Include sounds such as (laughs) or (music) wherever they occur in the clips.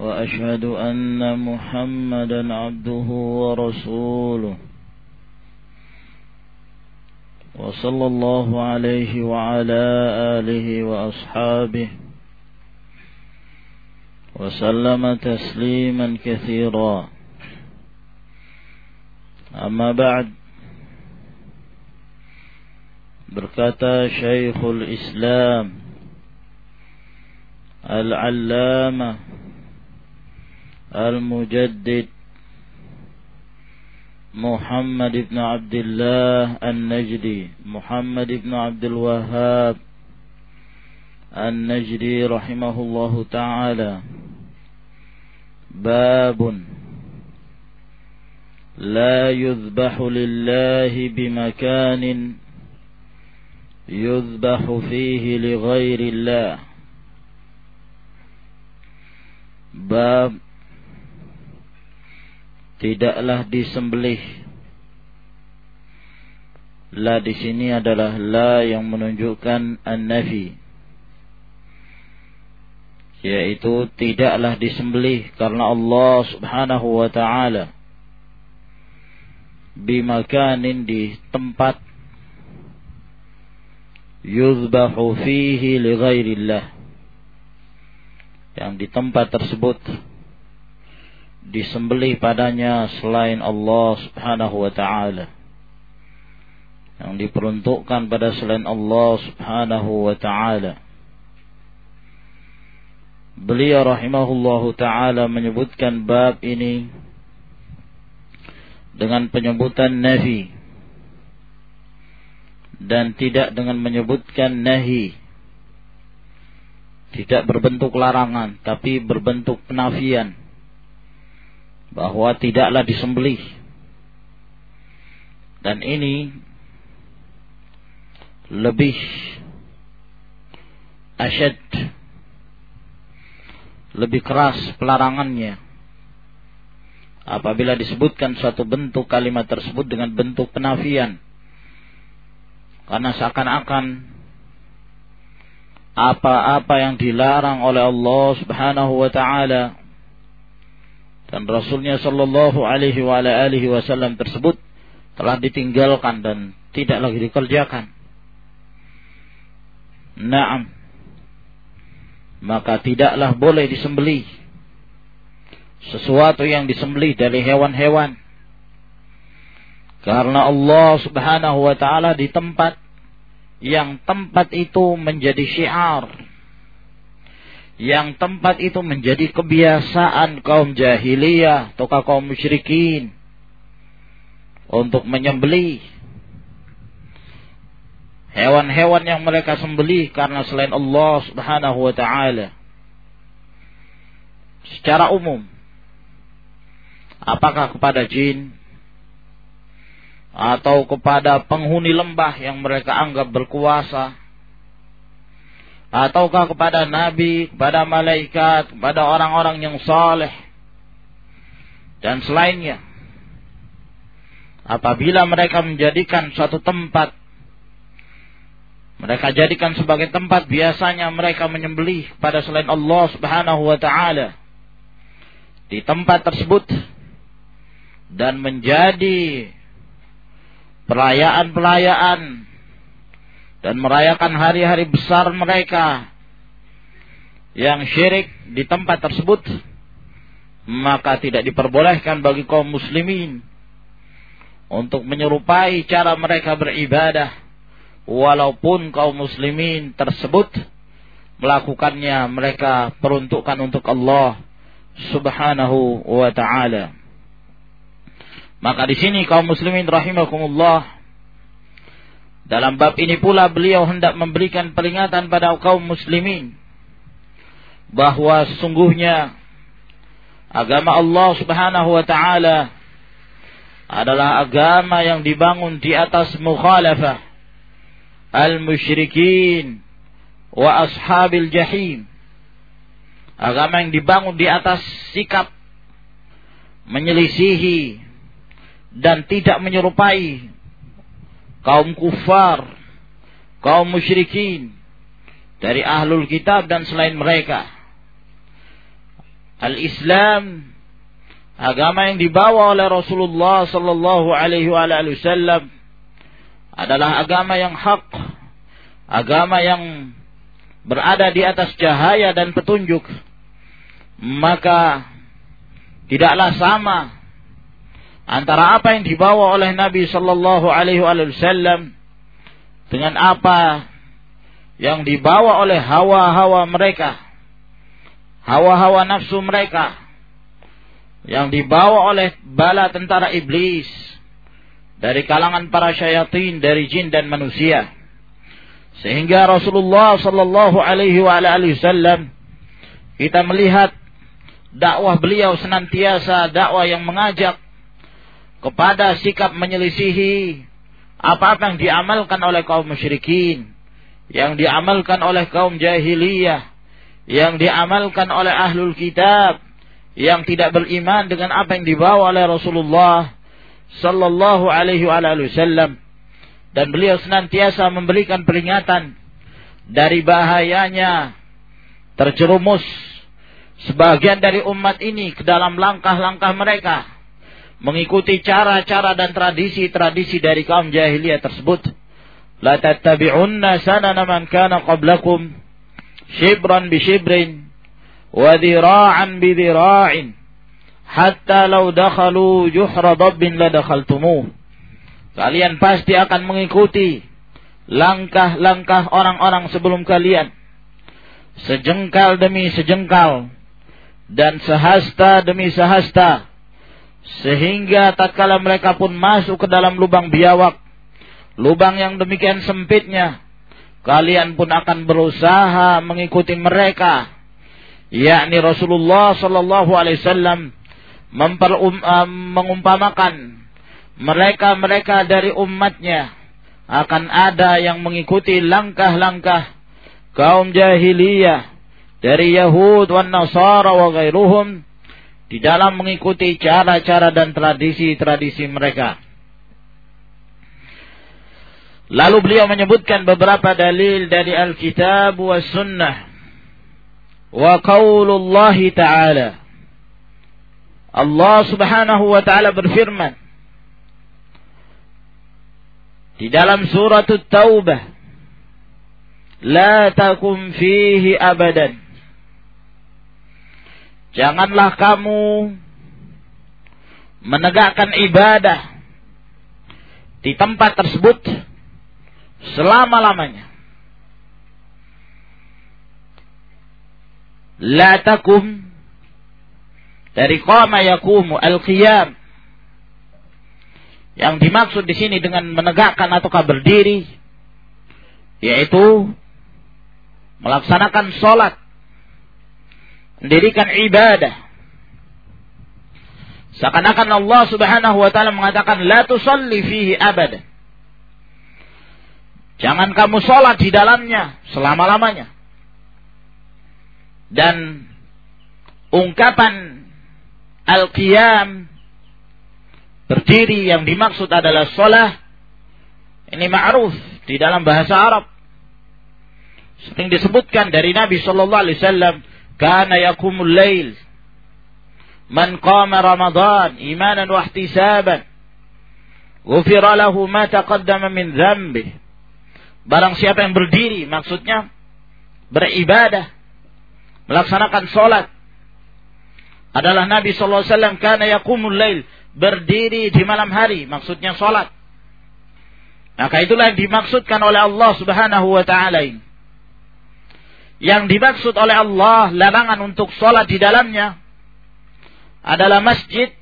وأشهد أن محمدا عبده ورسوله. وصلى الله عليه وعلى آله وأصحابه. وسلم تسليما كثيرا. أما بعد berkata Syekhul Islam المجدد محمد بن عبد الله النجدي محمد بن عبد الوهاب النجدي رحمه الله تعالى. باب لا يذبح لله بمكان يذبح فيه لغير الله. باب tidaklah disembelih. La di sini adalah la yang menunjukkan an-nafi. Yaitu tidaklah disembelih karena Allah Subhanahu wa taala. Bimakanin di tempat. Yuzbahu fihi li ghairillah. Yang di tempat tersebut disembelih padanya selain Allah Subhanahu wa taala. Yang diperuntukkan pada selain Allah Subhanahu wa taala. Beliau rahimahullahu taala menyebutkan bab ini dengan penyebutan nafi dan tidak dengan menyebutkan nahi. Tidak berbentuk larangan tapi berbentuk penafian bahwa tidaklah disembelih. Dan ini lebih asyad lebih keras pelarangannya. Apabila disebutkan suatu bentuk kalimat tersebut dengan bentuk penafian karena seakan-akan apa-apa yang dilarang oleh Allah Subhanahu wa taala dan Rasulnya Shallallahu alaihi wa alihi wasallam tersebut telah ditinggalkan dan tidak lagi dikerjakan. Naam. Maka tidaklah boleh disembelih sesuatu yang disembelih dari hewan-hewan karena Allah Subhanahu wa taala di tempat yang tempat itu menjadi syiar. Yang tempat itu menjadi kebiasaan kaum jahiliyah atau kaum musyrikin untuk menyembelih hewan-hewan yang mereka sembelih karena selain Allah Subhanahu wa taala. Secara umum apakah kepada jin atau kepada penghuni lembah yang mereka anggap berkuasa ataukah kepada nabi, kepada malaikat, kepada orang-orang yang saleh dan selainnya. Apabila mereka menjadikan suatu tempat mereka jadikan sebagai tempat biasanya mereka menyembelih pada selain Allah Subhanahu wa taala di tempat tersebut dan menjadi perayaan-perayaan dan merayakan hari-hari besar mereka yang syirik di tempat tersebut maka tidak diperbolehkan bagi kaum muslimin untuk menyerupai cara mereka beribadah walaupun kaum muslimin tersebut melakukannya mereka peruntukkan untuk Allah Subhanahu wa taala. Maka di sini kaum muslimin rahimakumullah dalam bab ini pula beliau hendak memberikan peringatan pada kaum muslimin bahwa sesungguhnya agama Allah Subhanahu wa taala adalah agama yang dibangun di atas mukhalafah al-musyrikin wa ashabil jahim. Agama yang dibangun di atas sikap menyelisihi dan tidak menyerupai kaum kufar, kaum musyrikin dari ahlul kitab dan selain mereka. Al-Islam agama yang dibawa oleh Rasulullah sallallahu alaihi wasallam adalah agama yang hak, agama yang berada di atas cahaya dan petunjuk. Maka tidaklah sama antara apa yang dibawa oleh Nabi sallallahu alaihi wasallam dengan apa yang dibawa oleh hawa-hawa mereka, hawa-hawa nafsu mereka yang dibawa oleh bala tentara iblis dari kalangan para syayatin dari jin dan manusia. Sehingga Rasulullah sallallahu alaihi wasallam kita melihat dakwah beliau senantiasa dakwah yang mengajak kepada sikap menyelisihi apa-apa yang diamalkan oleh kaum musyrikin yang diamalkan oleh kaum jahiliyah yang diamalkan oleh ahlul kitab yang tidak beriman dengan apa yang dibawa oleh Rasulullah sallallahu alaihi wasallam. Dan beliau senantiasa memberikan peringatan dari bahayanya terjerumus sebagian dari umat ini ke dalam langkah-langkah mereka mengikuti cara-cara dan tradisi-tradisi dari kaum jahiliyah tersebut. La tattabi'unna sanana man kana qablakum shibran bi shibrin wa dhira'an bi dhira'in hatta law dakhalu juhra dabbin la dakhaltumuh. Kalian pasti akan mengikuti langkah-langkah orang-orang sebelum kalian. Sejengkal demi sejengkal dan sehasta demi sehasta sehingga tatkala mereka pun masuk ke dalam lubang biawak lubang yang demikian sempitnya kalian pun akan berusaha mengikuti mereka. Yakni Rasulullah sallallahu alaihi wasallam uh, mengumpamakan mereka-mereka dari umatnya. Akan ada yang mengikuti langkah-langkah kaum jahiliyah dari Yahud wan Nasara wa di dalam mengikuti cara-cara dan tradisi-tradisi mereka. Lalu beliau menyebutkan beberapa dalil dari Alkitab wa Sunnah wa qaulullah ta'ala Allah Subhanahu wa taala berfirman di dalam surat At-Taubah la takum fihi abadan janganlah kamu menegakkan ibadah di tempat tersebut selama-lamanya. La takum dari qama yakumu al-qiyam. Yang dimaksud di sini dengan menegakkan ataukah berdiri yaitu melaksanakan sholat mendirikan ibadah. Seakan-akan Allah Subhanahu wa taala mengatakan la tusalli fihi abada. Jangan kamu sholat di dalamnya selama-lamanya. Dan ungkapan al-qiyam berdiri yang dimaksud adalah sholah ini ma'ruf di dalam bahasa Arab. Sering disebutkan dari Nabi sallallahu alaihi wasallam kana yakumul lail. Man qama ramadan imanan wa ihtisaban ghufira lahu ma taqaddama min dhanbi. Barang siapa yang berdiri maksudnya beribadah melaksanakan sholat adalah Nabi Sallallahu Alaihi Wasallam karena yakumul lail berdiri di malam hari maksudnya sholat maka itulah yang dimaksudkan oleh Allah Subhanahu Wa Taala ini yang dimaksud oleh Allah larangan untuk sholat di dalamnya adalah masjid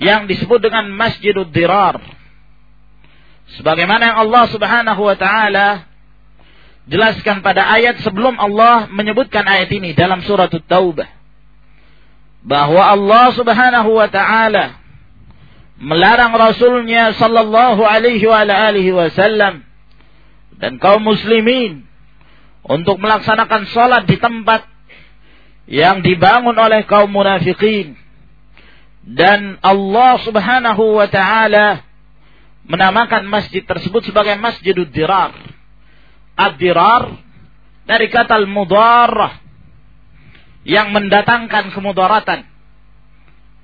yang disebut dengan Masjidud Dirar sebagaimana yang Allah Subhanahu wa taala jelaskan pada ayat sebelum Allah menyebutkan ayat ini dalam surat Taubah. Bahwa Allah subhanahu wa ta'ala melarang Rasulnya sallallahu alaihi wa alihi wasallam dan kaum muslimin untuk melaksanakan sholat di tempat yang dibangun oleh kaum munafikin dan Allah subhanahu wa ta'ala menamakan masjid tersebut sebagai Masjidud Dirar. Ad-Dirar dari kata al-mudarrah yang mendatangkan kemudaratan.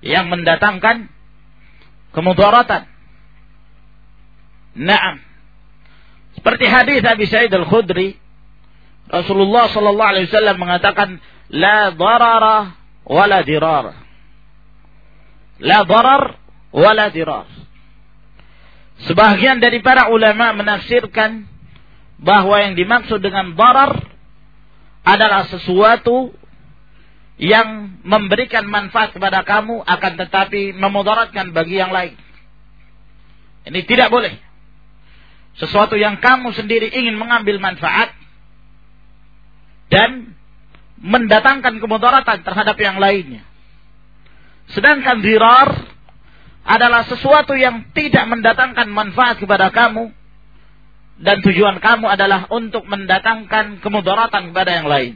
Yang mendatangkan kemudaratan. Naam. Seperti hadis Abi Sa'id Al-Khudri, Rasulullah sallallahu alaihi wasallam mengatakan la darara wala dirar. La darar wala dirar. Sebagian dari para ulama menafsirkan bahwa yang dimaksud dengan darar adalah sesuatu yang memberikan manfaat kepada kamu akan tetapi memudaratkan bagi yang lain. Ini tidak boleh. Sesuatu yang kamu sendiri ingin mengambil manfaat dan mendatangkan kemudaratan terhadap yang lainnya. Sedangkan dirar adalah sesuatu yang tidak mendatangkan manfaat kepada kamu dan tujuan kamu adalah untuk mendatangkan kemudaratan kepada yang lain.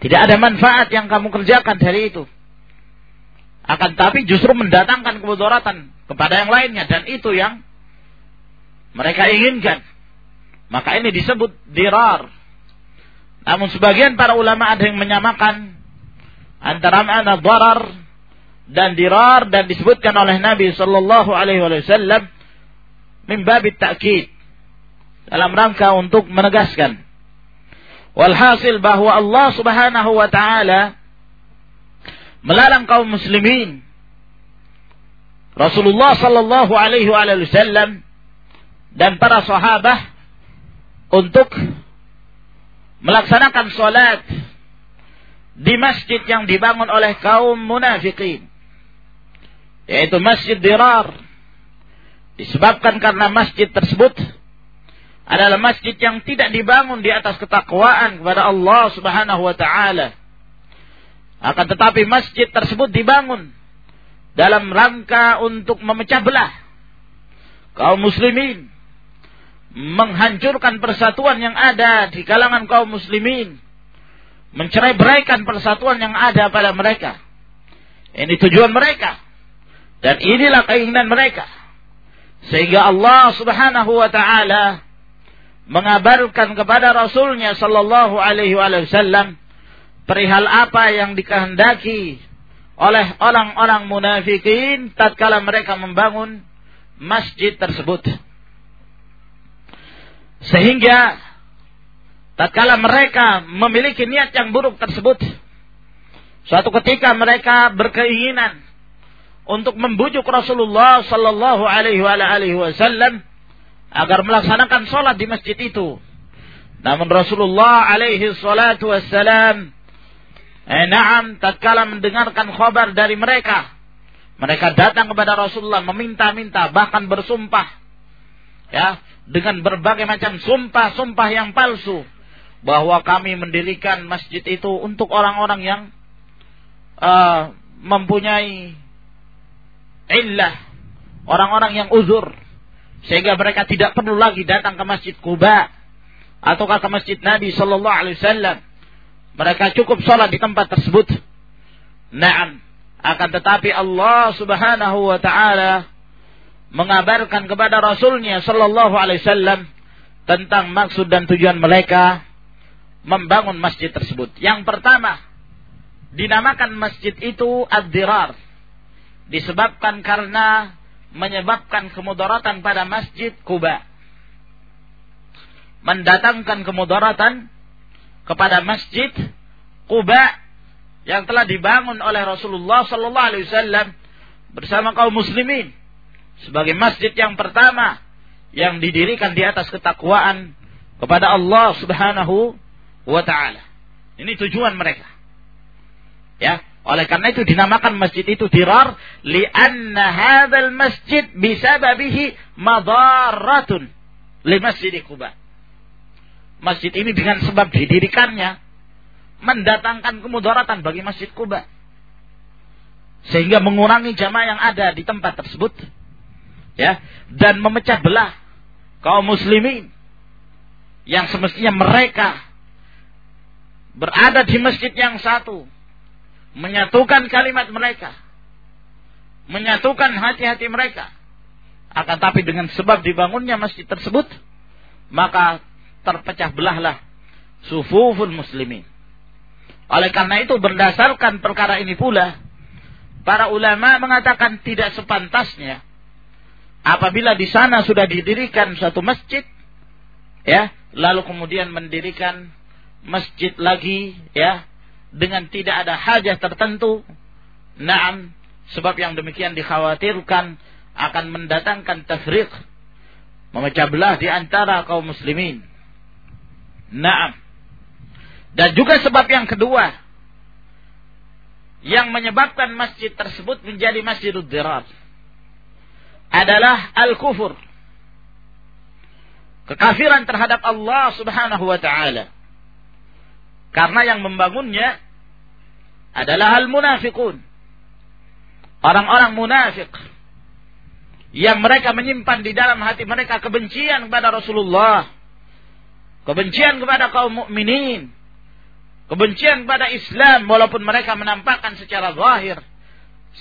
Tidak ada manfaat yang kamu kerjakan dari itu. Akan tapi justru mendatangkan kemudaratan kepada yang lainnya dan itu yang mereka inginkan. Maka ini disebut dirar. Namun sebagian para ulama ada yang menyamakan antara makna darar dan dirar dan disebutkan oleh Nabi sallallahu alaihi wasallam min babit ta'kid dalam rangka untuk menegaskan. Walhasil bahwa Allah Subhanahu wa taala melarang kaum muslimin. Rasulullah sallallahu alaihi wasallam dan para sahabat untuk melaksanakan salat di masjid yang dibangun oleh kaum munafikin yaitu Masjid Dirar. Disebabkan karena masjid tersebut adalah masjid yang tidak dibangun di atas ketakwaan kepada Allah Subhanahu wa taala. Akan tetapi masjid tersebut dibangun dalam rangka untuk memecah belah kaum muslimin, menghancurkan persatuan yang ada di kalangan kaum muslimin, mencerai beraikan persatuan yang ada pada mereka. Ini tujuan mereka. Dan inilah keinginan mereka. Sehingga Allah subhanahu wa ta'ala mengabarkan kepada Rasulnya sallallahu alaihi wasallam perihal apa yang dikehendaki oleh orang-orang munafikin tatkala mereka membangun masjid tersebut. Sehingga tatkala mereka memiliki niat yang buruk tersebut, suatu ketika mereka berkeinginan untuk membujuk Rasulullah sallallahu alaihi wasallam agar melaksanakan sholat di masjid itu. Namun Rasulullah alaihi salatu wassalam eh, na'am tatkala mendengarkan khabar dari mereka mereka datang kepada Rasulullah meminta-minta bahkan bersumpah ya dengan berbagai macam sumpah-sumpah yang palsu bahwa kami mendirikan masjid itu untuk orang-orang yang uh, mempunyai illah orang-orang yang uzur sehingga mereka tidak perlu lagi datang ke Masjid Kuba atau ke Masjid Nabi Shallallahu Alaihi Wasallam. Mereka cukup sholat di tempat tersebut. Naam. Akan tetapi Allah Subhanahu Wa Taala mengabarkan kepada Rasulnya Shallallahu Alaihi Wasallam tentang maksud dan tujuan mereka membangun masjid tersebut. Yang pertama, dinamakan masjid itu ad-dirar disebabkan karena menyebabkan kemudaratan pada masjid Kuba. Mendatangkan kemudaratan kepada masjid Kuba yang telah dibangun oleh Rasulullah sallallahu alaihi wasallam bersama kaum muslimin sebagai masjid yang pertama yang didirikan di atas ketakwaan kepada Allah Subhanahu wa taala. Ini tujuan mereka. Ya, oleh karena itu dinamakan masjid itu dirar li'anna hadzal masjid bisababihi madaratun li masjid Quba. masjid ini dengan sebab didirikannya mendatangkan kemudaratan bagi Masjid Kuba. Sehingga mengurangi jamaah yang ada di tempat tersebut. Ya, dan memecah belah kaum muslimin yang semestinya mereka berada di masjid yang satu, menyatukan kalimat mereka, menyatukan hati-hati mereka. Akan tapi dengan sebab dibangunnya masjid tersebut, maka terpecah belahlah sufuful muslimin. Oleh karena itu berdasarkan perkara ini pula para ulama mengatakan tidak sepantasnya apabila di sana sudah didirikan suatu masjid ya lalu kemudian mendirikan masjid lagi ya dengan tidak ada hajah tertentu naam sebab yang demikian dikhawatirkan akan mendatangkan tafriq memecah belah di antara kaum muslimin. Naam. Dan juga sebab yang kedua yang menyebabkan masjid tersebut menjadi masjidul dirar adalah al-kufur. Kekafiran terhadap Allah Subhanahu wa taala. Karena yang membangunnya adalah al-munafiqun. Orang-orang munafik yang mereka menyimpan di dalam hati mereka kebencian kepada Rasulullah, kebencian kepada kaum mukminin, kebencian pada Islam walaupun mereka menampakkan secara zahir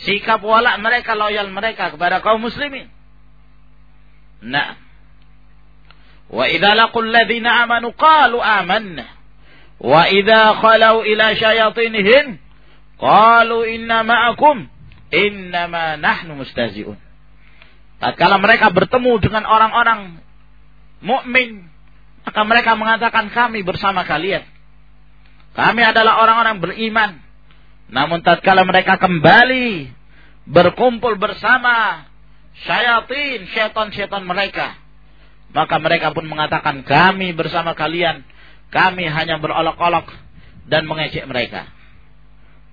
sikap wala mereka loyal mereka kepada kaum muslimin. Nah. Wa idza laqul ladzina amanu qalu amanna. Wa idza khalau ila syayatinihim qalu inna ma'akum innama nahnu mustazi'un. Tatkala mereka bertemu dengan orang-orang mukmin, maka mereka mengatakan kami bersama kalian. Kami adalah orang-orang beriman. Namun tatkala mereka kembali berkumpul bersama syayatin, syaitan-syaitan mereka, maka mereka pun mengatakan kami bersama kalian, kami hanya berolok-olok dan mengejek mereka.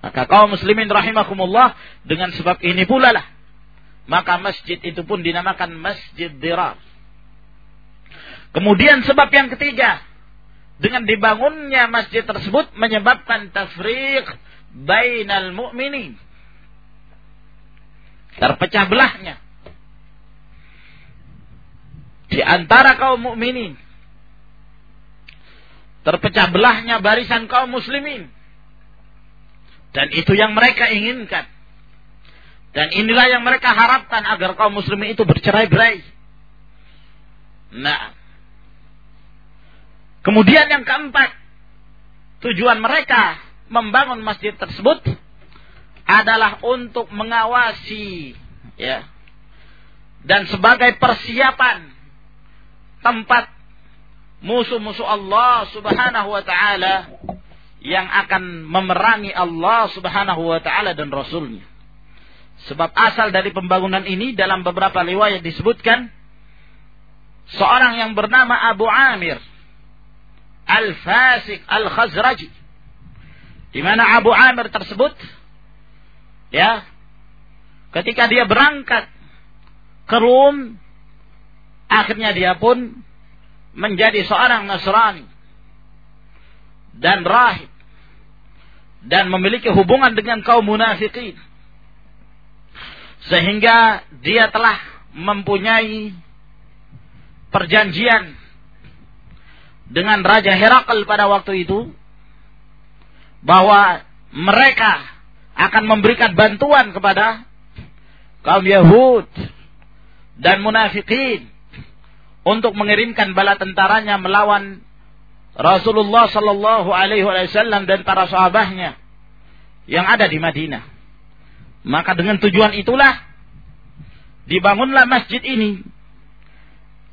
Maka kaum muslimin rahimakumullah dengan sebab ini pula lah maka masjid itu pun dinamakan masjid dirar. Kemudian sebab yang ketiga, dengan dibangunnya masjid tersebut menyebabkan tafriq bainal mu'minin. Terpecah belahnya di antara kaum mukminin. Terpecah belahnya barisan kaum muslimin. Dan itu yang mereka inginkan. Dan inilah yang mereka harapkan agar kaum muslimin itu bercerai-berai. Nah, Kemudian yang keempat, tujuan mereka membangun masjid tersebut adalah untuk mengawasi ya dan sebagai persiapan tempat musuh-musuh Allah Subhanahu wa taala yang akan memerangi Allah Subhanahu wa taala dan rasulnya. Sebab asal dari pembangunan ini dalam beberapa riwayat disebutkan seorang yang bernama Abu Amir Al-Fasik Al-Khazraji. Di mana Abu Amir tersebut? Ya. Ketika dia berangkat ke Rum akhirnya dia pun menjadi seorang Nasrani dan rahib dan memiliki hubungan dengan kaum munafikin. Sehingga dia telah mempunyai perjanjian dengan Raja Herakl pada waktu itu bahwa mereka akan memberikan bantuan kepada kaum Yahud dan munafikin untuk mengirimkan bala tentaranya melawan Rasulullah Sallallahu Alaihi Wasallam dan para sahabatnya yang ada di Madinah. Maka dengan tujuan itulah dibangunlah masjid ini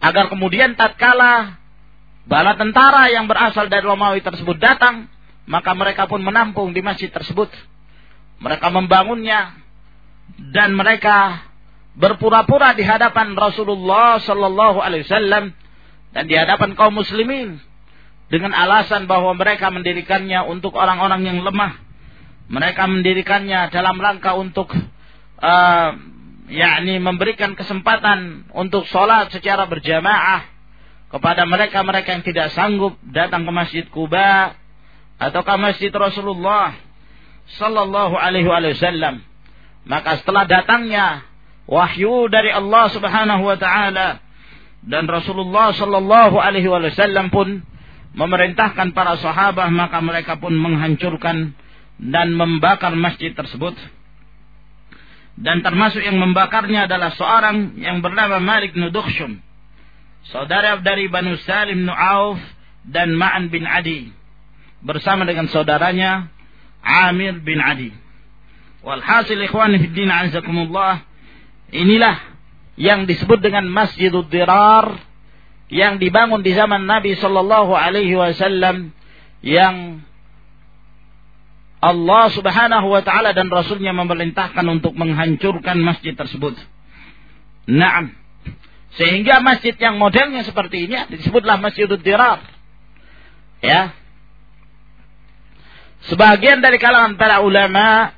agar kemudian tatkala bala tentara yang berasal dari Romawi tersebut datang, maka mereka pun menampung di masjid tersebut. Mereka membangunnya dan mereka berpura-pura di hadapan Rasulullah Sallallahu Alaihi Wasallam dan di hadapan kaum muslimin dengan alasan bahwa mereka mendirikannya untuk orang-orang yang lemah. Mereka mendirikannya dalam rangka untuk uh, yakni memberikan kesempatan untuk sholat secara berjamaah kepada mereka-mereka yang tidak sanggup datang ke Masjid Kuba atau ke Masjid Rasulullah sallallahu alaihi wasallam. Maka setelah datangnya wahyu dari Allah Subhanahu wa taala dan Rasulullah sallallahu alaihi wasallam pun memerintahkan para sahabat maka mereka pun menghancurkan dan membakar masjid tersebut dan termasuk yang membakarnya adalah seorang yang bernama Malik bin Dukhshum saudara dari Banu Salim bin Auf dan Ma'an bin Adi bersama dengan saudaranya Amir bin Adi walhasil ikhwani fi din azakumullah inilah yang disebut dengan Masjidud Dirar yang dibangun di zaman Nabi sallallahu alaihi wasallam yang Allah Subhanahu wa taala dan rasulnya memerintahkan untuk menghancurkan masjid tersebut. Naam. Sehingga masjid yang modelnya seperti ini disebutlah Masjidul Dirar. Ya. Sebagian dari kalangan para ulama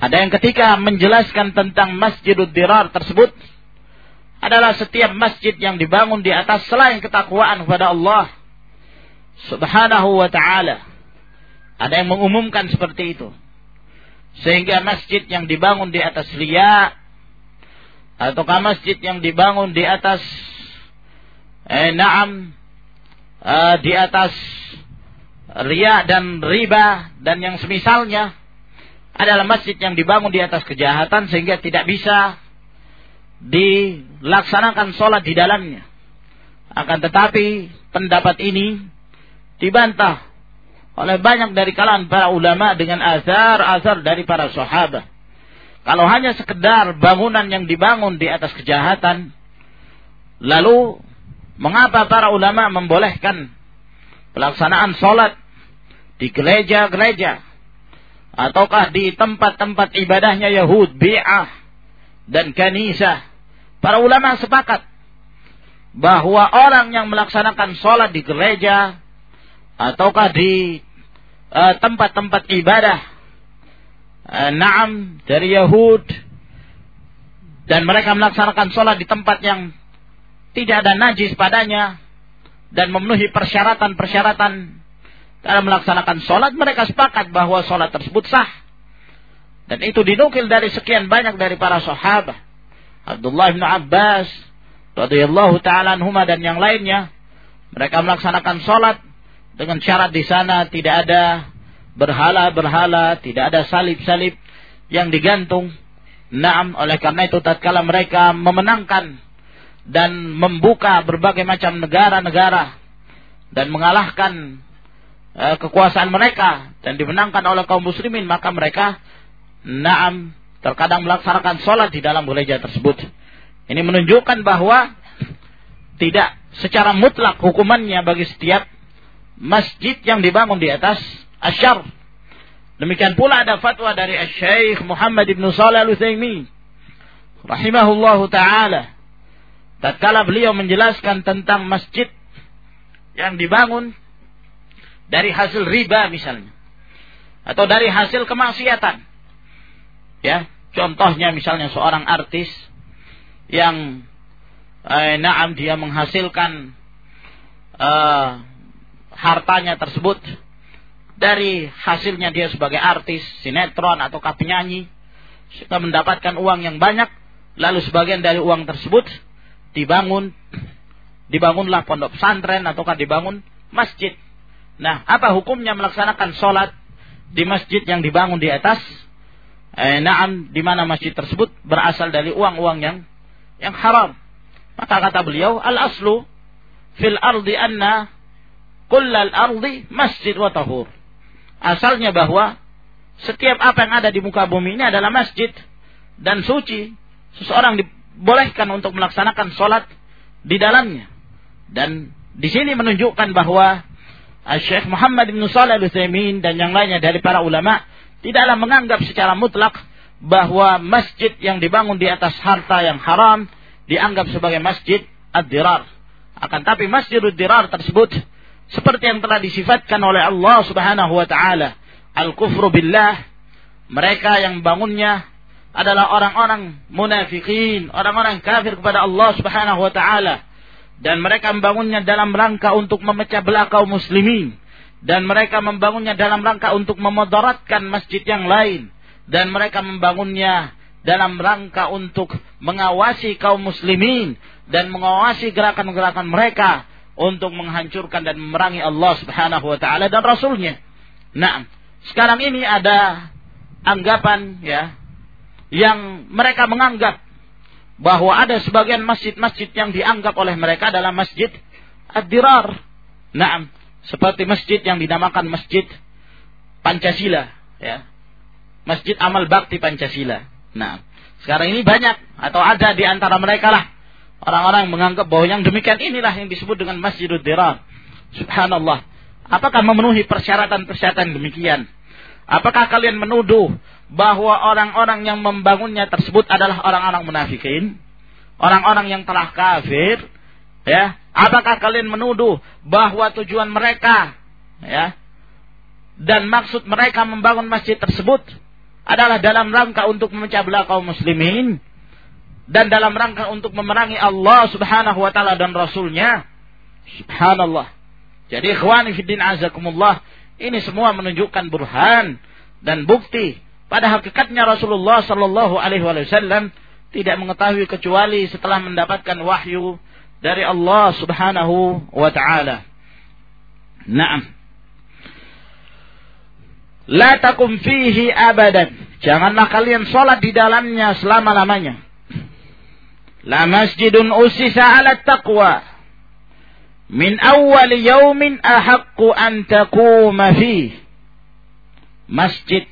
ada yang ketika menjelaskan tentang Masjidul Dirar tersebut adalah setiap masjid yang dibangun di atas selain ketakwaan kepada Allah Subhanahu wa taala ada yang mengumumkan seperti itu. Sehingga masjid yang dibangun di atas ria ataukah masjid yang dibangun di atas eh, naam eh, di atas ria dan riba dan yang semisalnya adalah masjid yang dibangun di atas kejahatan sehingga tidak bisa dilaksanakan sholat di dalamnya. Akan tetapi pendapat ini dibantah oleh banyak dari kalangan para ulama dengan azar-azar dari para sahabat. Kalau hanya sekedar bangunan yang dibangun di atas kejahatan, lalu mengapa para ulama membolehkan pelaksanaan sholat di gereja-gereja ataukah di tempat-tempat ibadahnya Yahud, Bi'ah dan Kanisah? Para ulama sepakat bahwa orang yang melaksanakan sholat di gereja ataukah di Eh, tempat-tempat uh, ibadah uh, naam dari Yahud dan mereka melaksanakan sholat di tempat yang tidak ada najis padanya dan memenuhi persyaratan-persyaratan dalam melaksanakan sholat mereka sepakat bahwa sholat tersebut sah. Dan itu dinukil dari sekian banyak dari para sahabat Abdullah bin Abbas radhiyallahu taala dan yang lainnya. Mereka melaksanakan sholat dengan syarat di sana tidak ada berhala-berhala, tidak ada salib-salib yang digantung. Naam, oleh karena itu tatkala mereka memenangkan dan membuka berbagai macam negara-negara dan mengalahkan uh, kekuasaan mereka dan dimenangkan oleh kaum muslimin, maka mereka naam terkadang melaksanakan sholat di dalam gereja tersebut. Ini menunjukkan bahwa tidak secara mutlak hukumannya bagi setiap masjid yang dibangun di atas asyar. Demikian pula ada fatwa dari Syekh Muhammad Ibn Salih Al-Utsaimin rahimahullahu taala tatkala beliau menjelaskan tentang masjid yang dibangun dari hasil riba misalnya atau dari hasil kemaksiatan. Ya, contohnya misalnya seorang artis yang eh, naam dia menghasilkan eh, hartanya tersebut dari hasilnya dia sebagai artis, sinetron atau penyanyi sudah mendapatkan uang yang banyak lalu sebagian dari uang tersebut dibangun dibangunlah pondok pesantren ataukah dibangun masjid. Nah, apa hukumnya melaksanakan sholat di masjid yang dibangun di atas? Eh, naam, di mana masjid tersebut berasal dari uang-uang yang yang haram. Maka kata beliau, al aslu fil ardi anna kullal ardi masjid wa tahur. Asalnya bahwa setiap apa yang ada di muka bumi ini adalah masjid dan suci. Seseorang dibolehkan untuk melaksanakan sholat di dalamnya. Dan di sini menunjukkan bahwa Syekh Muhammad bin Salih al dan yang lainnya dari para ulama tidaklah menganggap secara mutlak bahwa masjid yang dibangun di atas harta yang haram dianggap sebagai masjid ad-dirar. Akan tapi masjid ad-dirar tersebut seperti yang telah disifatkan oleh Allah Subhanahu wa taala al-kufru billah mereka yang bangunnya adalah orang-orang munafikin orang-orang kafir kepada Allah Subhanahu wa taala. Dan mereka membangunnya dalam rangka untuk memecah belah kaum muslimin. Dan mereka membangunnya dalam rangka untuk memudaratkan masjid yang lain. Dan mereka membangunnya dalam rangka untuk mengawasi kaum muslimin. Dan mengawasi gerakan-gerakan mereka untuk menghancurkan dan memerangi Allah Subhanahu wa taala dan rasulnya. Nah, sekarang ini ada anggapan ya yang mereka menganggap bahwa ada sebagian masjid-masjid yang dianggap oleh mereka adalah masjid ad-dirar. Nah, seperti masjid yang dinamakan masjid Pancasila, ya. Masjid Amal Bakti Pancasila. Nah, sekarang ini banyak atau ada di antara mereka lah orang-orang menganggap bahwa yang demikian inilah yang disebut dengan Masjidud Dirar. Subhanallah. Apakah memenuhi persyaratan-persyaratan demikian? Apakah kalian menuduh bahwa orang-orang yang membangunnya tersebut adalah orang-orang munafikin, orang-orang yang telah kafir, ya. Apakah kalian menuduh bahwa tujuan mereka, ya, dan maksud mereka membangun masjid tersebut adalah dalam rangka untuk memecah belah kaum muslimin dan dalam rangka untuk memerangi Allah Subhanahu wa taala dan rasulnya? Subhanallah. Jadi ikhwani fiddin azakumullah, ini semua menunjukkan burhan dan bukti pada hakikatnya Rasulullah Shallallahu Alaihi Wasallam tidak mengetahui kecuali setelah mendapatkan wahyu dari Allah Subhanahu wa taala. Naam. La takum fihi abadan. Janganlah kalian sholat di dalamnya selama-lamanya. La masjidun usisa ala taqwa. Min awal yaumin ahaqqu an. Masjid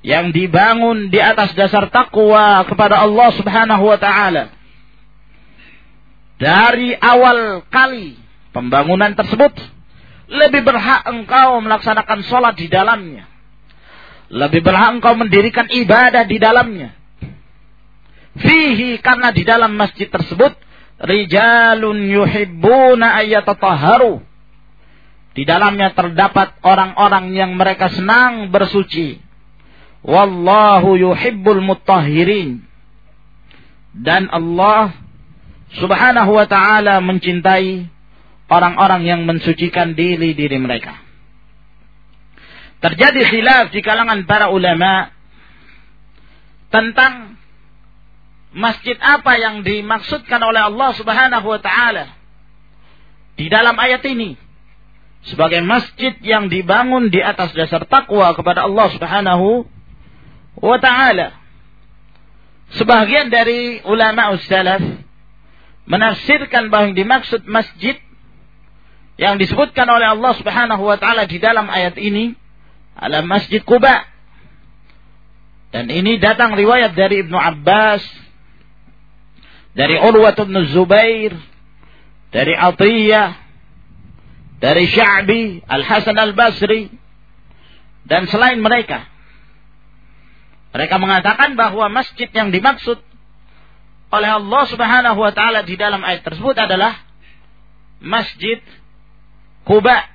yang dibangun di atas dasar takwa kepada Allah Subhanahu wa taala. Dari awal kali pembangunan tersebut lebih berhak engkau melaksanakan sholat di dalamnya. Lebih berhak engkau mendirikan ibadah di dalamnya. Fihi karena di dalam masjid tersebut rijalun yuhibbuna ayyatatahharu. Di dalamnya terdapat orang-orang yang mereka senang bersuci Wallahu yuhibbul mutahhirin. Dan Allah subhanahu wa ta'ala mencintai orang-orang yang mensucikan diri-diri mereka. Terjadi khilaf di kalangan para ulama tentang masjid apa yang dimaksudkan oleh Allah Subhanahu wa taala di dalam ayat ini sebagai masjid yang dibangun di atas dasar takwa kepada Allah Subhanahu wa ta'ala. Sebagian dari ulama salaf menafsirkan bahwa yang dimaksud masjid yang disebutkan oleh Allah Subhanahu wa taala di dalam ayat ini adalah Masjid Kuba. Dan ini datang riwayat dari Ibnu Abbas, dari Urwah bin Zubair, dari Atiyah, dari Sya'bi, Al-Hasan Al-Basri, dan selain mereka. Mereka mengatakan bahwa masjid yang dimaksud oleh Allah Subhanahu wa taala di dalam ayat tersebut adalah Masjid Kuba.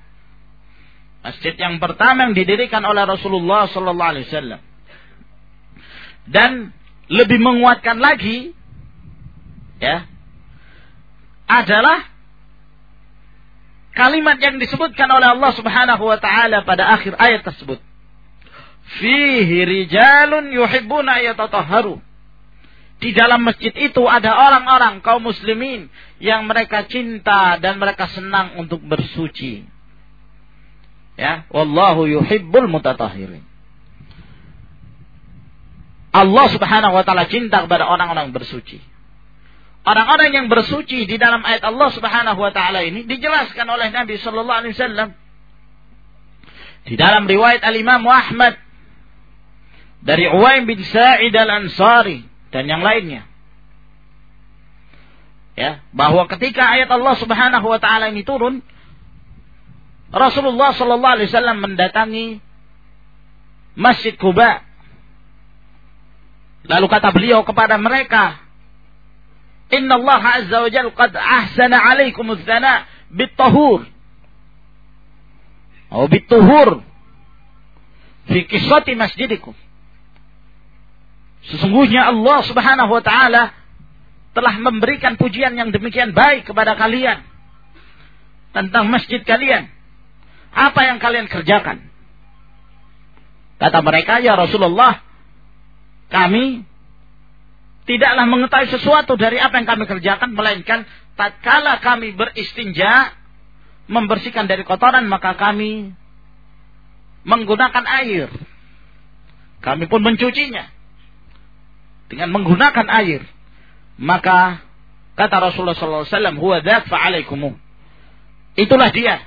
Masjid yang pertama yang didirikan oleh Rasulullah sallallahu alaihi wasallam. Dan lebih menguatkan lagi ya adalah kalimat yang disebutkan oleh Allah Subhanahu wa taala pada akhir ayat tersebut fihi rijalun yuhibbuna yatatahharu. Di dalam masjid itu ada orang-orang kaum muslimin yang mereka cinta dan mereka senang untuk bersuci. Ya, wallahu yuhibbul mutatahhirin. Allah Subhanahu wa taala cinta kepada orang-orang bersuci. Orang-orang yang bersuci di dalam ayat Allah Subhanahu wa taala ini dijelaskan oleh Nabi sallallahu alaihi wasallam di dalam riwayat Al-Imam Ahmad dari Uwaim bin Sa'id al-Ansari dan yang lainnya. Ya, bahwa ketika ayat Allah Subhanahu wa taala ini turun, Rasulullah sallallahu alaihi wasallam mendatangi Masjid Kuba. Lalu kata beliau kepada mereka, "Inna Allah azza wa jalla qad ahsana 'alaikum ats-tsana bit-tahur." Atau bit-tuhur fi qissati masjidikum. Sesungguhnya Allah Subhanahu wa taala telah memberikan pujian yang demikian baik kepada kalian tentang masjid kalian. Apa yang kalian kerjakan? Kata mereka, "Ya Rasulullah, kami tidaklah mengetahui sesuatu dari apa yang kami kerjakan melainkan tatkala kami beristinja membersihkan dari kotoran maka kami menggunakan air. Kami pun mencucinya dengan menggunakan air. Maka kata Rasulullah SAW, huwa. Itulah dia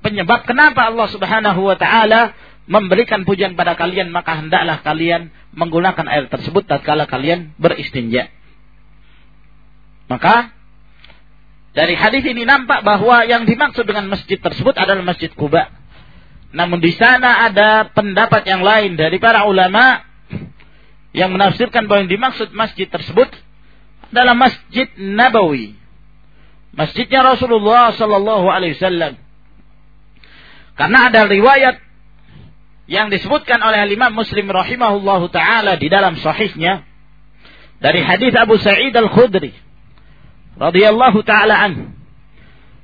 penyebab kenapa Allah Subhanahu wa taala memberikan pujian pada kalian maka hendaklah kalian menggunakan air tersebut tatkala kalian beristinja. Maka dari hadis ini nampak bahwa yang dimaksud dengan masjid tersebut adalah Masjid Kuba. Namun di sana ada pendapat yang lain dari para ulama yang menafsirkan bahwa yang dimaksud masjid tersebut adalah Masjid Nabawi. Masjidnya Rasulullah sallallahu alaihi wasallam. Karena ada riwayat yang disebutkan oleh Imam Muslim rahimahullahu taala di dalam sahihnya dari hadis Abu Sa'id Al-Khudri radhiyallahu taala an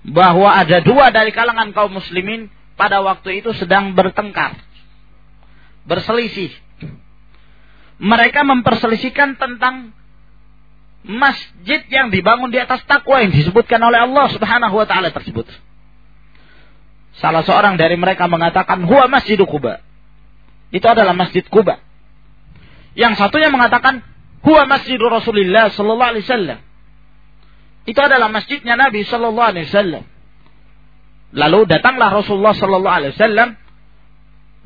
bahwa ada dua dari kalangan kaum muslimin pada waktu itu sedang bertengkar, berselisih. Mereka memperselisihkan tentang masjid yang dibangun di atas takwa yang disebutkan oleh Allah Subhanahu wa taala tersebut. Salah seorang dari mereka mengatakan huwa Masjid Kuba. Itu adalah Masjid Kuba. Yang satunya mengatakan huwa Masjid Rasulullah sallallahu alaihi wasallam. Itu adalah masjidnya Nabi sallallahu alaihi wasallam. Lalu datanglah Rasulullah Sallallahu Alaihi Wasallam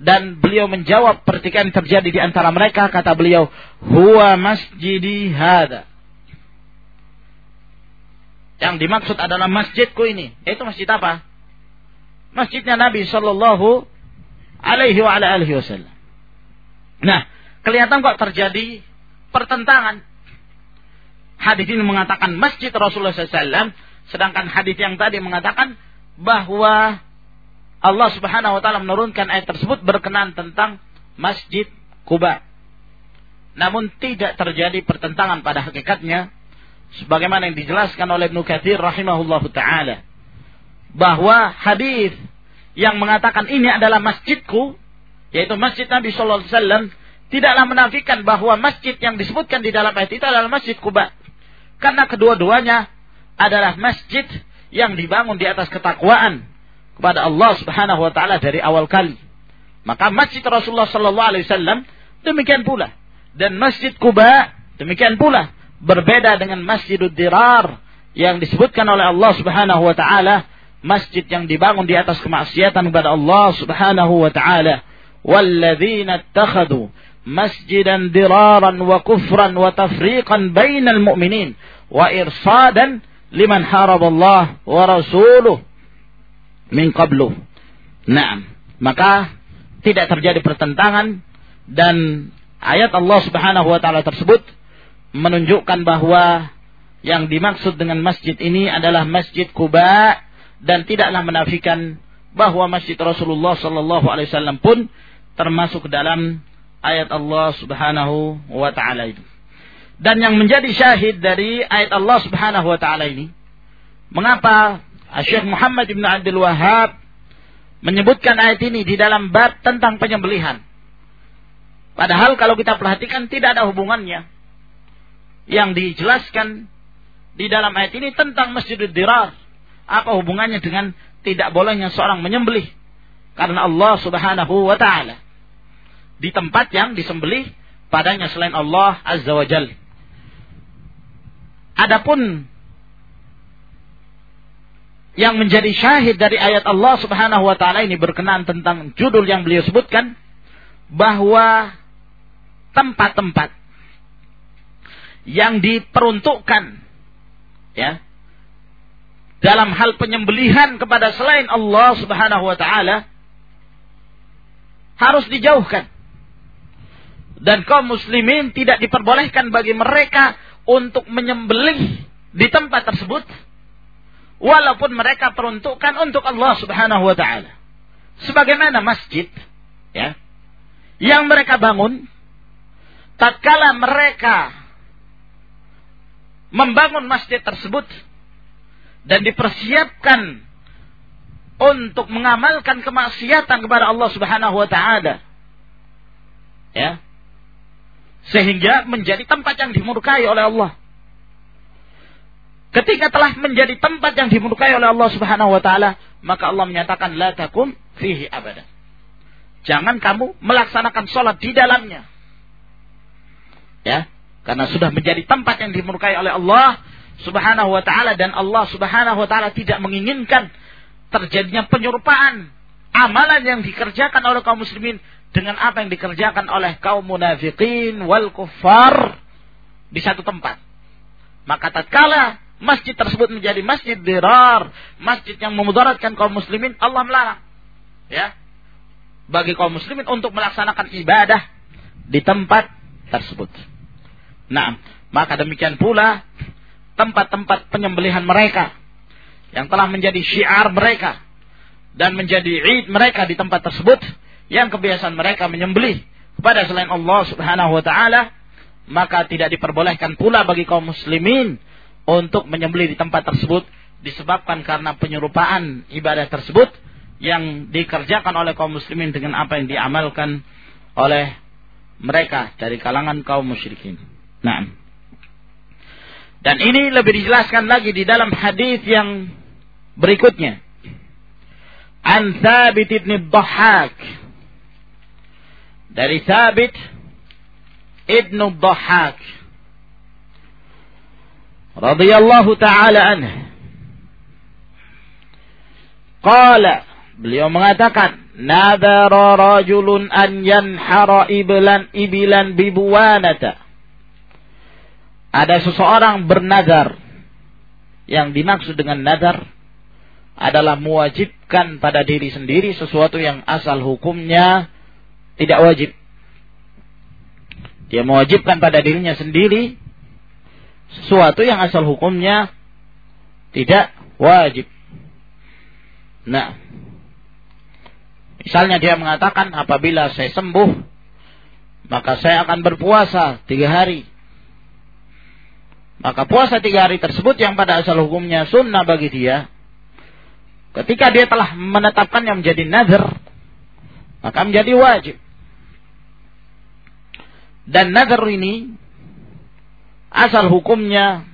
dan beliau menjawab pertikaian terjadi di antara mereka kata beliau huwa masjidi hada yang dimaksud adalah masjidku ini itu masjid apa masjidnya Nabi Shallallahu Alaihi wa alihi Wasallam nah kelihatan kok terjadi pertentangan hadis ini mengatakan masjid Rasulullah SAW sedangkan hadis yang tadi mengatakan bahwa Allah Subhanahu wa taala menurunkan ayat tersebut berkenan tentang Masjid Kuba. Namun tidak terjadi pertentangan pada hakikatnya sebagaimana yang dijelaskan oleh Ibnu Katsir rahimahullahu taala bahwa hadis yang mengatakan ini adalah masjidku yaitu masjid Nabi sallallahu alaihi wasallam tidaklah menafikan bahwa masjid yang disebutkan di dalam ayat itu adalah Masjid Kuba. Karena kedua-duanya adalah masjid yang dibangun di atas ketakwaan kepada Allah Subhanahu wa taala dari awal kali. Maka Masjid Rasulullah sallallahu alaihi wasallam demikian pula dan Masjid Kuba demikian pula berbeda dengan Masjidud Dirar yang disebutkan oleh Allah Subhanahu wa taala masjid yang dibangun di atas kemaksiatan kepada Allah Subhanahu wa taala walladzina ittakhadhu masjidan diraran wa kufran wa tafriqan bainal mu'minin wa irsadan liman haraballah wa rasuluh min qablu. Naam. Maka tidak terjadi pertentangan dan ayat Allah Subhanahu wa taala tersebut menunjukkan bahwa yang dimaksud dengan masjid ini adalah Masjid Kuba dan tidaklah menafikan bahwa Masjid Rasulullah sallallahu alaihi wasallam pun termasuk dalam ayat Allah Subhanahu wa taala itu. Dan yang menjadi syahid dari ayat Allah Subhanahu wa taala ini, mengapa Syekh Muhammad bin Abdul Wahab menyebutkan ayat ini di dalam bab tentang penyembelihan. Padahal kalau kita perhatikan tidak ada hubungannya. Yang dijelaskan di dalam ayat ini tentang Masjidul Dirar. Apa hubungannya dengan tidak bolehnya seorang menyembelih? Karena Allah Subhanahu wa taala di tempat yang disembelih padanya selain Allah Azza wa Jalla. Adapun yang menjadi syahid dari ayat Allah Subhanahu wa taala ini berkenaan tentang judul yang beliau sebutkan bahwa tempat-tempat yang diperuntukkan ya dalam hal penyembelihan kepada selain Allah Subhanahu wa taala harus dijauhkan. Dan kaum muslimin tidak diperbolehkan bagi mereka untuk menyembelih di tempat tersebut walaupun mereka peruntukkan untuk Allah Subhanahu wa taala. Sebagaimana masjid ya yang mereka bangun tatkala mereka membangun masjid tersebut dan dipersiapkan untuk mengamalkan kemaksiatan kepada Allah Subhanahu wa taala. Ya. Sehingga menjadi tempat yang dimurkai oleh Allah. Ketika telah menjadi tempat yang dimurkai oleh Allah Subhanahu wa taala, maka Allah menyatakan la takum fihi abada. Jangan kamu melaksanakan sholat di dalamnya. Ya, karena sudah menjadi tempat yang dimurkai oleh Allah Subhanahu wa taala dan Allah Subhanahu wa taala tidak menginginkan terjadinya penyerupaan amalan yang dikerjakan oleh kaum muslimin dengan apa yang dikerjakan oleh kaum munafikin wal kuffar di satu tempat. Maka tatkala masjid tersebut menjadi masjid dirar, masjid yang memudaratkan kaum muslimin, Allah melarang. Ya. Bagi kaum muslimin untuk melaksanakan ibadah di tempat tersebut. Nah, maka demikian pula tempat-tempat penyembelihan mereka yang telah menjadi syiar mereka dan menjadi id mereka di tempat tersebut yang kebiasaan mereka menyembelih kepada selain Allah Subhanahu wa taala maka tidak diperbolehkan pula bagi kaum muslimin untuk menyembelih di tempat tersebut disebabkan karena penyerupaan ibadah tersebut yang dikerjakan oleh kaum muslimin dengan apa yang diamalkan oleh mereka dari kalangan kaum musyrikin. Nah. Dan ini lebih dijelaskan lagi di dalam hadis yang berikutnya. An Thabit ibn Dhahak. Dari Thabit ibn Dhahak. radhiyallahu taala anhu. Qala beliau mengatakan nadara rajulun an yanhara iblan ibilan bibuwanata ada seseorang bernazar. Yang dimaksud dengan nazar adalah mewajibkan pada diri sendiri sesuatu yang asal hukumnya tidak wajib. Dia mewajibkan pada dirinya sendiri sesuatu yang asal hukumnya tidak wajib. Nah, misalnya dia mengatakan apabila saya sembuh, maka saya akan berpuasa tiga hari. Maka puasa tiga hari tersebut yang pada asal hukumnya sunnah bagi dia. Ketika dia telah menetapkannya menjadi nazar. Maka menjadi wajib. Dan nazar ini. Asal hukumnya.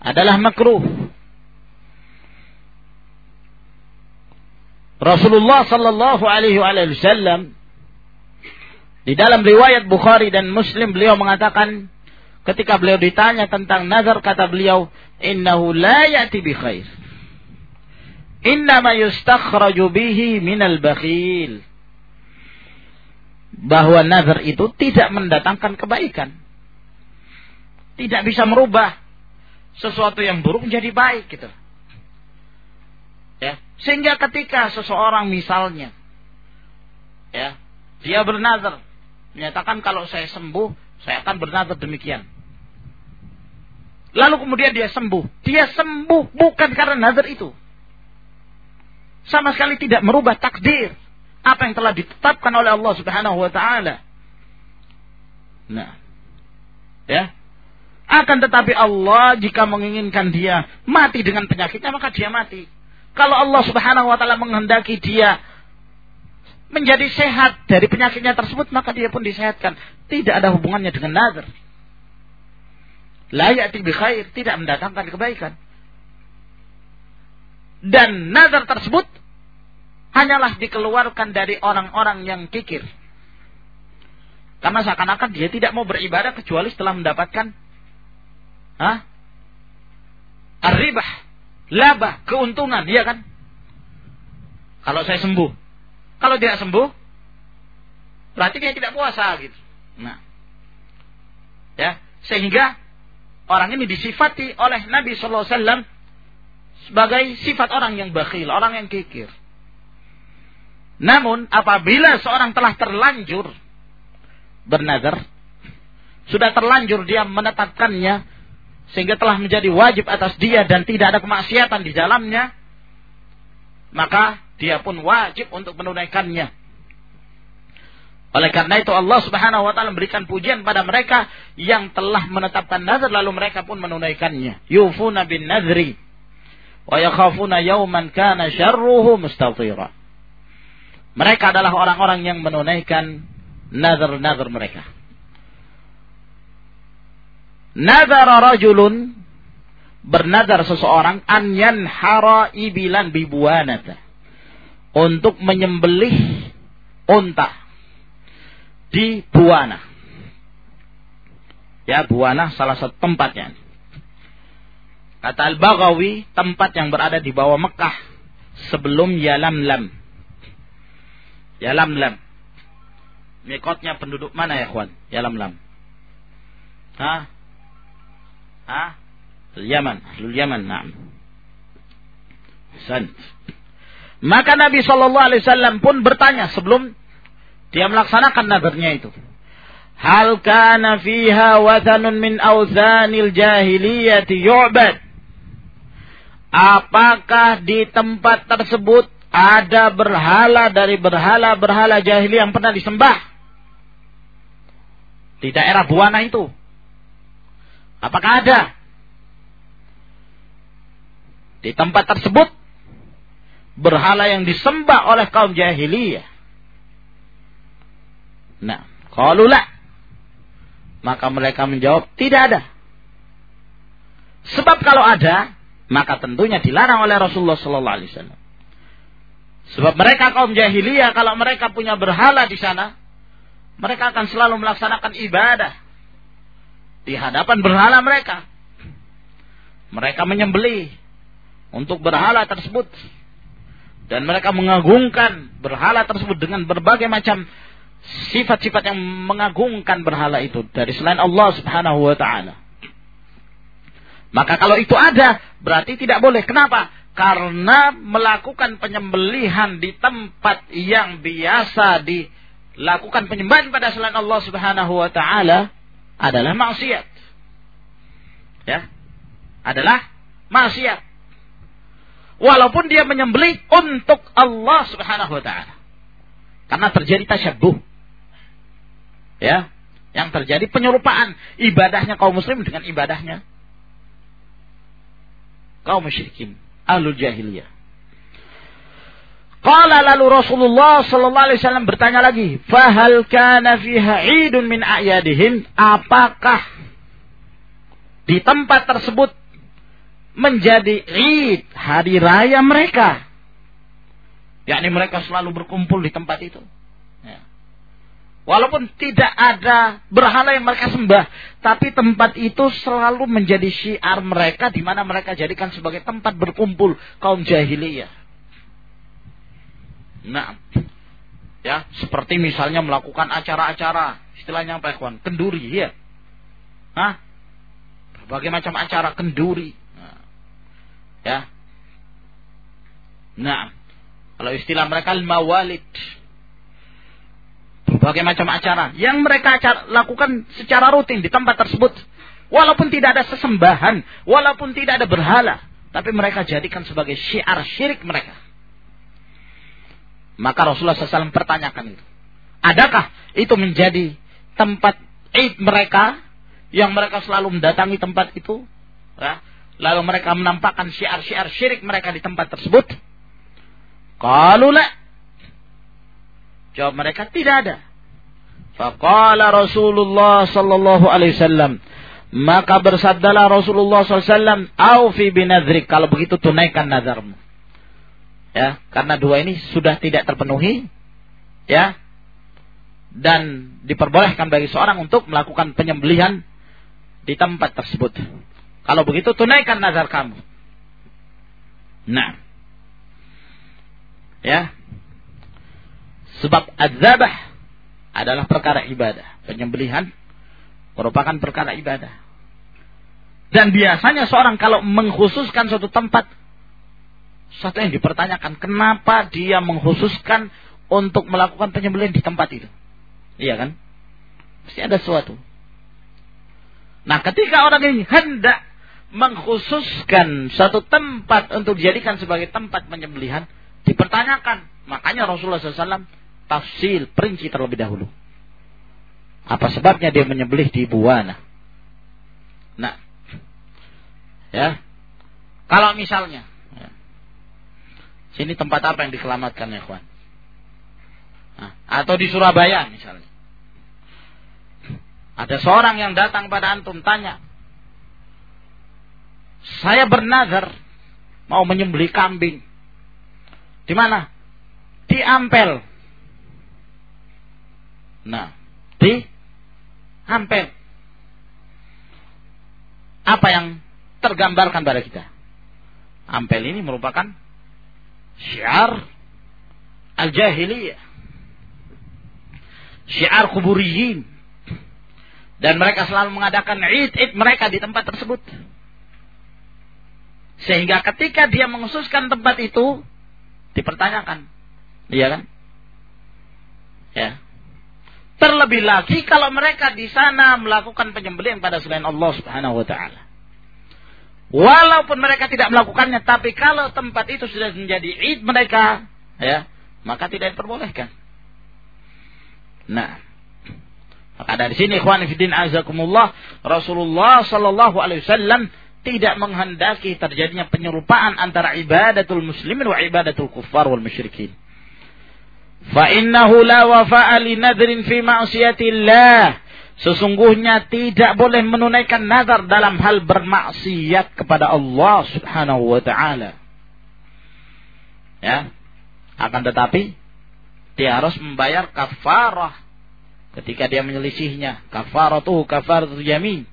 Adalah makruh. Rasulullah sallallahu alaihi wasallam di dalam riwayat Bukhari dan Muslim beliau mengatakan Ketika beliau ditanya tentang nazar, kata beliau, Innahu la ya'ti bi khair. Innama yustakhraju bihi minal bakhil. Bahwa nazar itu tidak mendatangkan kebaikan. Tidak bisa merubah sesuatu yang buruk menjadi baik gitu. Ya, sehingga ketika seseorang misalnya ya, dia bernazar menyatakan kalau saya sembuh, saya akan bernazar demikian. Lalu kemudian dia sembuh. Dia sembuh bukan karena nazar itu. Sama sekali tidak merubah takdir. Apa yang telah ditetapkan oleh Allah subhanahu wa ta'ala. Nah. Ya. Akan tetapi Allah jika menginginkan dia mati dengan penyakitnya maka dia mati. Kalau Allah subhanahu wa ta'ala menghendaki dia menjadi sehat dari penyakitnya tersebut maka dia pun disehatkan. Tidak ada hubungannya dengan nazar layak bi khair, tidak mendatangkan kebaikan. Dan nazar tersebut hanyalah dikeluarkan dari orang-orang yang kikir. Karena seakan-akan dia tidak mau beribadah kecuali setelah mendapatkan ah, arribah, laba, keuntungan, iya kan? Kalau saya sembuh. Kalau tidak sembuh, berarti dia tidak puasa gitu. Nah. Ya, sehingga orang ini disifati oleh Nabi Shallallahu Alaihi Wasallam sebagai sifat orang yang bakhil, orang yang kikir. Namun apabila seorang telah terlanjur bernazar, sudah terlanjur dia menetapkannya sehingga telah menjadi wajib atas dia dan tidak ada kemaksiatan di dalamnya, maka dia pun wajib untuk menunaikannya. Oleh karena itu Allah Subhanahu wa taala memberikan pujian pada mereka yang telah menetapkan nazar lalu mereka pun menunaikannya. Yufuna bin nadri wa yakhafuna yawman kana syarruhu mustatira. Mereka adalah orang-orang yang menunaikan nazar-nazar mereka. Nazar rajulun bernazar seseorang an yanhara ibilan bibuanata untuk menyembelih unta di Buana. Ya, Buana salah satu tempatnya. Kata Al-Baghawi, tempat yang berada di bawah Mekah sebelum Yalamlam. Yalamlam. Mikotnya penduduk mana ya, kawan? Yalamlam. Hah? Hah? Yaman, Ahlul Yaman, na'am. San. Maka Nabi Wasallam pun bertanya sebelum dia melaksanakan nadarnya itu. Hal kana fiha wathanun min awthanil jahiliyati yu'bad? Apakah di tempat tersebut ada berhala dari berhala-berhala jahiliyah yang pernah disembah? Di daerah Buana itu. Apakah ada? Di tempat tersebut berhala yang disembah oleh kaum jahiliyah. Nah, kalau la, maka mereka menjawab tidak ada. Sebab kalau ada, maka tentunya dilarang oleh Rasulullah Sallallahu Alaihi Wasallam. Sebab mereka kaum jahiliyah kalau mereka punya berhala di sana, mereka akan selalu melaksanakan ibadah di hadapan berhala mereka. Mereka menyembelih untuk berhala tersebut dan mereka mengagungkan berhala tersebut dengan berbagai macam sifat-sifat yang mengagungkan berhala itu dari selain Allah Subhanahu wa taala. Maka kalau itu ada, berarti tidak boleh. Kenapa? Karena melakukan penyembelihan di tempat yang biasa dilakukan penyembahan pada selain Allah Subhanahu wa taala adalah maksiat. Ya. Adalah maksiat. Walaupun dia menyembelih untuk Allah Subhanahu wa taala. Karena terjadi tasyabuh ya yang terjadi penyerupaan ibadahnya kaum muslim dengan ibadahnya kaum musyrikin ahlul jahiliyah Qala lalu Rasulullah sallallahu alaihi wasallam bertanya lagi, "Fahal kana fiha 'idun min a'yadihim?" Apakah di tempat tersebut menjadi Id, hari raya mereka? yakni mereka selalu berkumpul di tempat itu. Walaupun tidak ada berhala yang mereka sembah, tapi tempat itu selalu menjadi syiar mereka di mana mereka jadikan sebagai tempat berkumpul kaum jahiliyah. Nah, ya, seperti misalnya melakukan acara-acara, istilahnya apa ya, Kenduri, ya. Hah? Berbagai macam acara kenduri. Nah, ya. Nah, kalau istilah mereka mawalid berbagai macam acara yang mereka lakukan secara rutin di tempat tersebut. Walaupun tidak ada sesembahan, walaupun tidak ada berhala, tapi mereka jadikan sebagai syiar syirik mereka. Maka Rasulullah SAW pertanyakan itu. Adakah itu menjadi tempat id mereka yang mereka selalu mendatangi tempat itu? Ya? Lalu mereka menampakkan syiar-syiar syirik mereka di tempat tersebut? Kalau Jawab mereka tidak ada. Faqala Rasulullah sallallahu alaihi wasallam. Maka bersabdalah Rasulullah SAW, Aufi binadrik. Kalau begitu tunaikan nazarmu. Ya, karena dua ini sudah tidak terpenuhi. Ya. Dan diperbolehkan bagi seorang untuk melakukan penyembelihan di tempat tersebut. Kalau begitu tunaikan nazar kamu. Nah. Ya. Sebab adzabah adalah perkara ibadah. Penyembelihan merupakan perkara ibadah. Dan biasanya seorang kalau mengkhususkan suatu tempat, satu yang dipertanyakan, kenapa dia mengkhususkan untuk melakukan penyembelihan di tempat itu? Iya kan? Pasti ada sesuatu. Nah, ketika orang ini hendak mengkhususkan satu tempat untuk dijadikan sebagai tempat penyembelihan, dipertanyakan. Makanya Rasulullah SAW tafsil, perinci terlebih dahulu. Apa sebabnya dia menyembelih di Buwana? Nah, ya. Kalau misalnya, ya, sini tempat apa yang diselamatkan ya, kawan? Nah, atau di Surabaya misalnya. Ada seorang yang datang pada antum tanya, saya bernazar mau menyembelih kambing. Di mana? Di Ampel. Nah, di Ampel. Apa yang tergambarkan pada kita? Ampel ini merupakan syiar al-jahiliyah. Syiar kuburiyin. Dan mereka selalu mengadakan id-id mereka di tempat tersebut. Sehingga ketika dia menghususkan tempat itu, dipertanyakan. Iya kan? Ya. Terlebih lagi kalau mereka di sana melakukan penyembelihan pada selain Allah Subhanahu wa taala. Walaupun mereka tidak melakukannya, tapi kalau tempat itu sudah menjadi id mereka, ya, maka tidak diperbolehkan. Nah, maka dari sini ikhwan fillah azakumullah Rasulullah sallallahu alaihi wasallam tidak menghendaki terjadinya penyerupaan antara ibadatul muslimin wa ibadatul kuffar wal musyrikin. Fa innahu la wafa'a li nadrin fi ma'siyatillah. Sesungguhnya tidak boleh menunaikan nazar dalam hal bermaksiat kepada Allah Subhanahu wa taala. Ya. Akan tetapi dia harus membayar kafarah ketika dia menyelisihnya. Kafaratuhu kafaratu yamin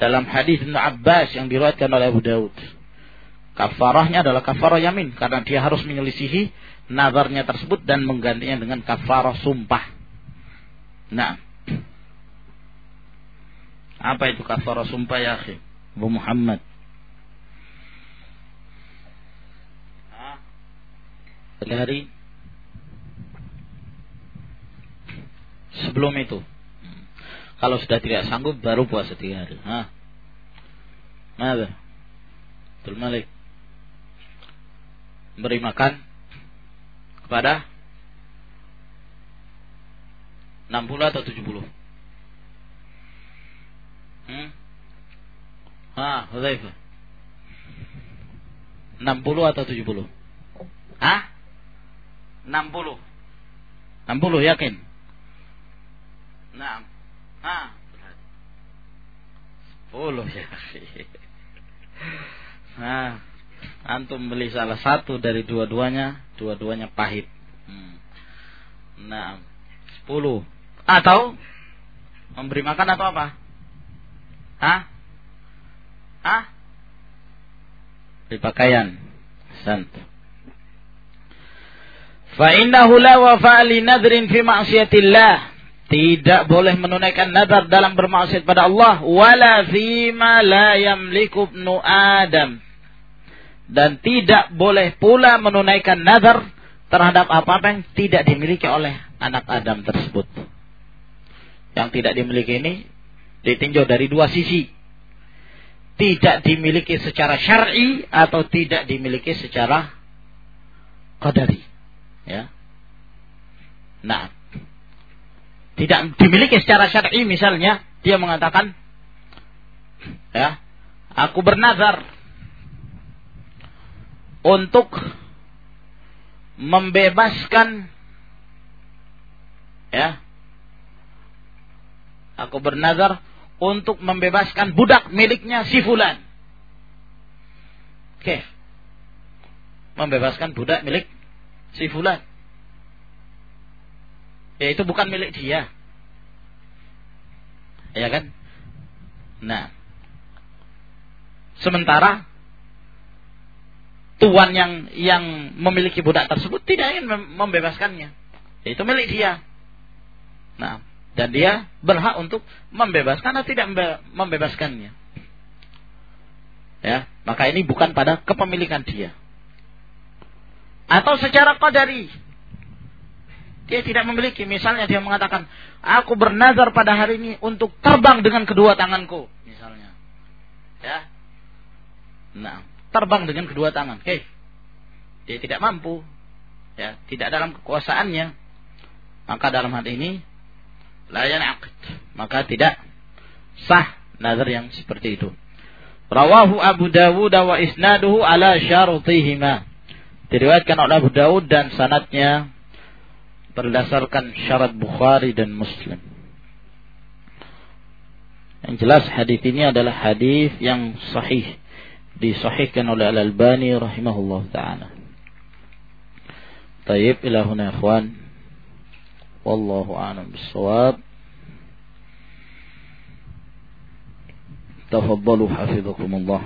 dalam hadis Ibnu Abbas yang diriwayatkan oleh Abu Daud. Kafarahnya adalah kafarah yamin karena dia harus menyelisihi nazarnya tersebut dan menggantinya dengan kafarah sumpah. Nah, apa itu kafarah sumpah ya akhi? Abu Muhammad. Hari sebelum itu kalau sudah tidak sanggup baru puasa tiga hari. Hah? Mana? Betul Malik. Beri makan kepada 60 atau 70? Hmm? Hah, Hudzaifah. 60 atau 70? Hah? 60. 60 yakin? Nah, Ah, sepuluh (laughs) ya. Nah, antum beli salah satu dari dua-duanya, dua-duanya pahit. Hmm. Nah, sepuluh. Atau memberi makan atau apa? Hah? Hah? Beli pakaian. Sant. Fa innahu la wafa li nadrin fi ma'siyatillah tidak boleh menunaikan nazar dalam bermaksud pada Allah wala fima la yamliku ibnu Adam dan tidak boleh pula menunaikan nazar terhadap apa-apa yang tidak dimiliki oleh anak Adam tersebut. Yang tidak dimiliki ini ditinjau dari dua sisi. Tidak dimiliki secara syar'i atau tidak dimiliki secara qadari. Ya. Nah, tidak dimiliki secara syar'i misalnya dia mengatakan ya aku bernazar untuk membebaskan ya aku bernazar untuk membebaskan budak miliknya si fulan oke membebaskan budak milik si fulan ya itu bukan milik dia. Ya kan? Nah. Sementara tuan yang yang memiliki budak tersebut tidak ingin membebaskannya. Itu milik dia. Nah, dan dia berhak untuk membebaskan atau tidak membebaskannya. Ya, maka ini bukan pada kepemilikan dia. Atau secara qadari, dia tidak memiliki. Misalnya dia mengatakan, aku bernazar pada hari ini untuk terbang dengan kedua tanganku. Misalnya. Ya. Nah, terbang dengan kedua tangan. Oke. Dia tidak mampu. Ya, tidak dalam kekuasaannya. Maka dalam hal ini layan akad. maka tidak sah nazar yang seperti itu. Rawahu Abu Dawud wa isnaduhu ala syarutihima. Diriwayatkan oleh Abu Dawud dan sanatnya berdasarkan syarat Bukhari dan Muslim. Yang jelas hadis ini adalah hadis yang sahih disahihkan oleh Al-Albani rahimahullah taala. Tayyib ila huna ikhwan. Wallahu a'lam bissawab. حفظكم الله